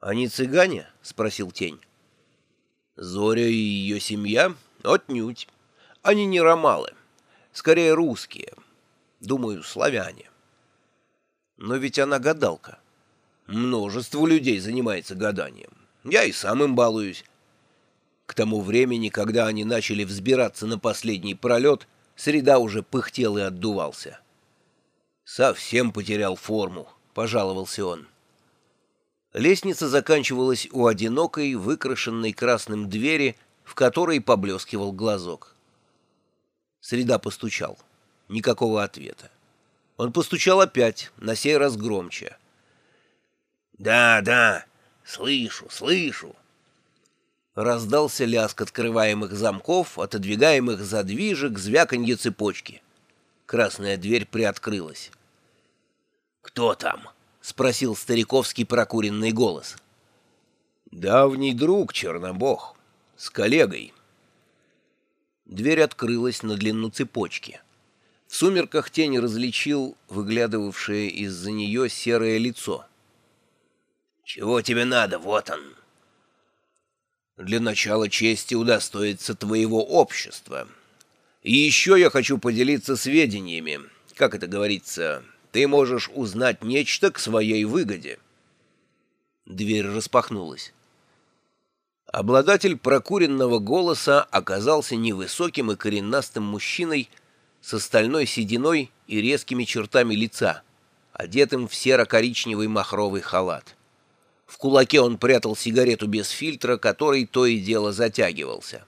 «Они цыгане?» — спросил тень. «Зоря и ее семья? Отнюдь. Они не ромалы. Скорее русские. Думаю, славяне. Но ведь она гадалка. Множество людей занимается гаданием. Я и сам им балуюсь. К тому времени, когда они начали взбираться на последний пролет, среда уже пыхтел и отдувался. «Совсем потерял форму», — пожаловался он. Лестница заканчивалась у одинокой, выкрашенной красным двери, в которой поблескивал глазок. Среда постучал. Никакого ответа. Он постучал опять, на сей раз громче. «Да, да, слышу, слышу!» Раздался лязг открываемых замков, отодвигаемых задвижек, звяканье цепочки. Красная дверь приоткрылась. «Кто там?» — спросил стариковский прокуренный голос. «Давний друг, Чернобог, с коллегой». Дверь открылась на длину цепочки. В сумерках тень различил выглядывавшее из-за нее серое лицо. «Чего тебе надо? Вот он!» «Для начала чести удостоиться твоего общества. И еще я хочу поделиться сведениями, как это говорится, ты можешь узнать нечто к своей выгоде». Дверь распахнулась. Обладатель прокуренного голоса оказался невысоким и коренастым мужчиной с стальной сединой и резкими чертами лица, одетым в серо-коричневый махровый халат. В кулаке он прятал сигарету без фильтра, который то и дело затягивался.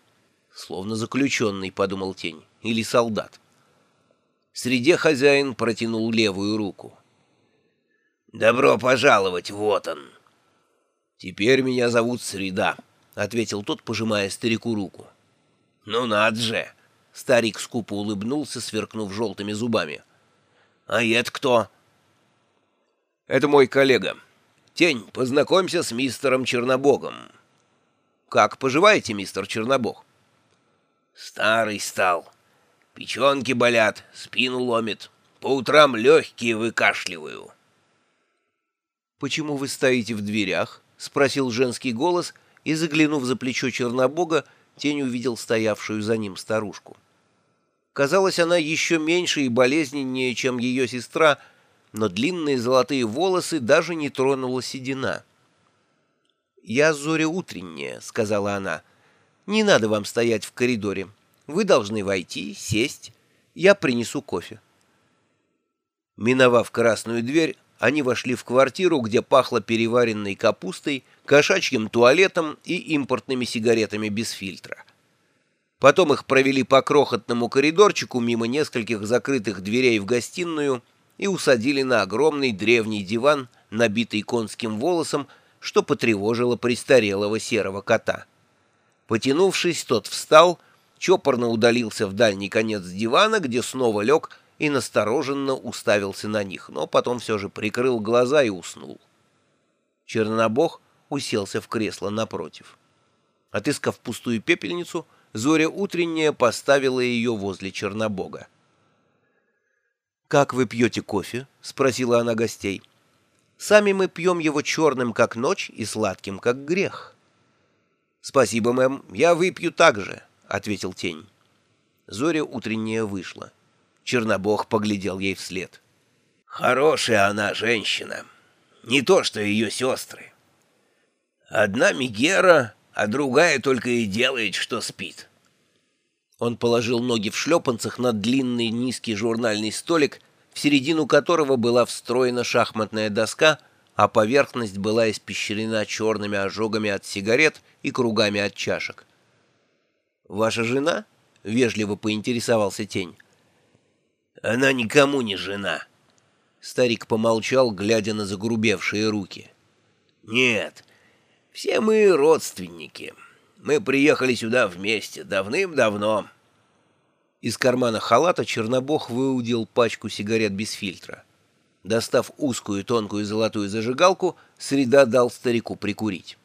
Словно заключенный, подумал тень, или солдат. Среде хозяин протянул левую руку. «Добро пожаловать, вот он!» «Теперь меня зовут Среда», — ответил тот, пожимая старику руку. «Ну над же!» — старик скупо улыбнулся, сверкнув желтыми зубами. «А это кто?» «Это мой коллега. Тень, познакомься с мистером Чернобогом». «Как поживаете, мистер Чернобог?» «Старый стал», Печенки болят, спину ломит. По утрам легкие выкашливаю. «Почему вы стоите в дверях?» — спросил женский голос, и, заглянув за плечо Чернобога, тень увидел стоявшую за ним старушку. Казалось, она еще меньше и болезненнее, чем ее сестра, но длинные золотые волосы даже не тронула седина. «Я Зоря утренняя», — сказала она. «Не надо вам стоять в коридоре. Вы должны войти, сесть. Я принесу кофе». Миновав красную дверь, они вошли в квартиру, где пахло переваренной капустой, кошачьим туалетом и импортными сигаретами без фильтра. Потом их провели по крохотному коридорчику мимо нескольких закрытых дверей в гостиную и усадили на огромный древний диван, набитый конским волосом, что потревожило престарелого серого кота. Потянувшись, тот встал — чопорно удалился в дальний конец дивана, где снова лег и настороженно уставился на них, но потом все же прикрыл глаза и уснул. Чернобог уселся в кресло напротив. Отыскав пустую пепельницу, Зоря утренняя поставила ее возле Чернобога. «Как вы пьете кофе?» — спросила она гостей. «Сами мы пьем его черным, как ночь, и сладким, как грех». «Спасибо, мэм, я выпью так же», ответил тень. Зоря утренняя вышла. Чернобог поглядел ей вслед. «Хорошая она женщина. Не то, что ее сестры. Одна Мигера, а другая только и делает, что спит». Он положил ноги в шлепанцах на длинный низкий журнальный столик, в середину которого была встроена шахматная доска, а поверхность была испещрена черными ожогами от сигарет и кругами от чашек. «Ваша жена?» — вежливо поинтересовался тень. «Она никому не жена». Старик помолчал, глядя на загрубевшие руки. «Нет, все мы родственники. Мы приехали сюда вместе давным-давно». Из кармана халата Чернобог выудил пачку сигарет без фильтра. Достав узкую тонкую золотую зажигалку, Среда дал старику прикурить.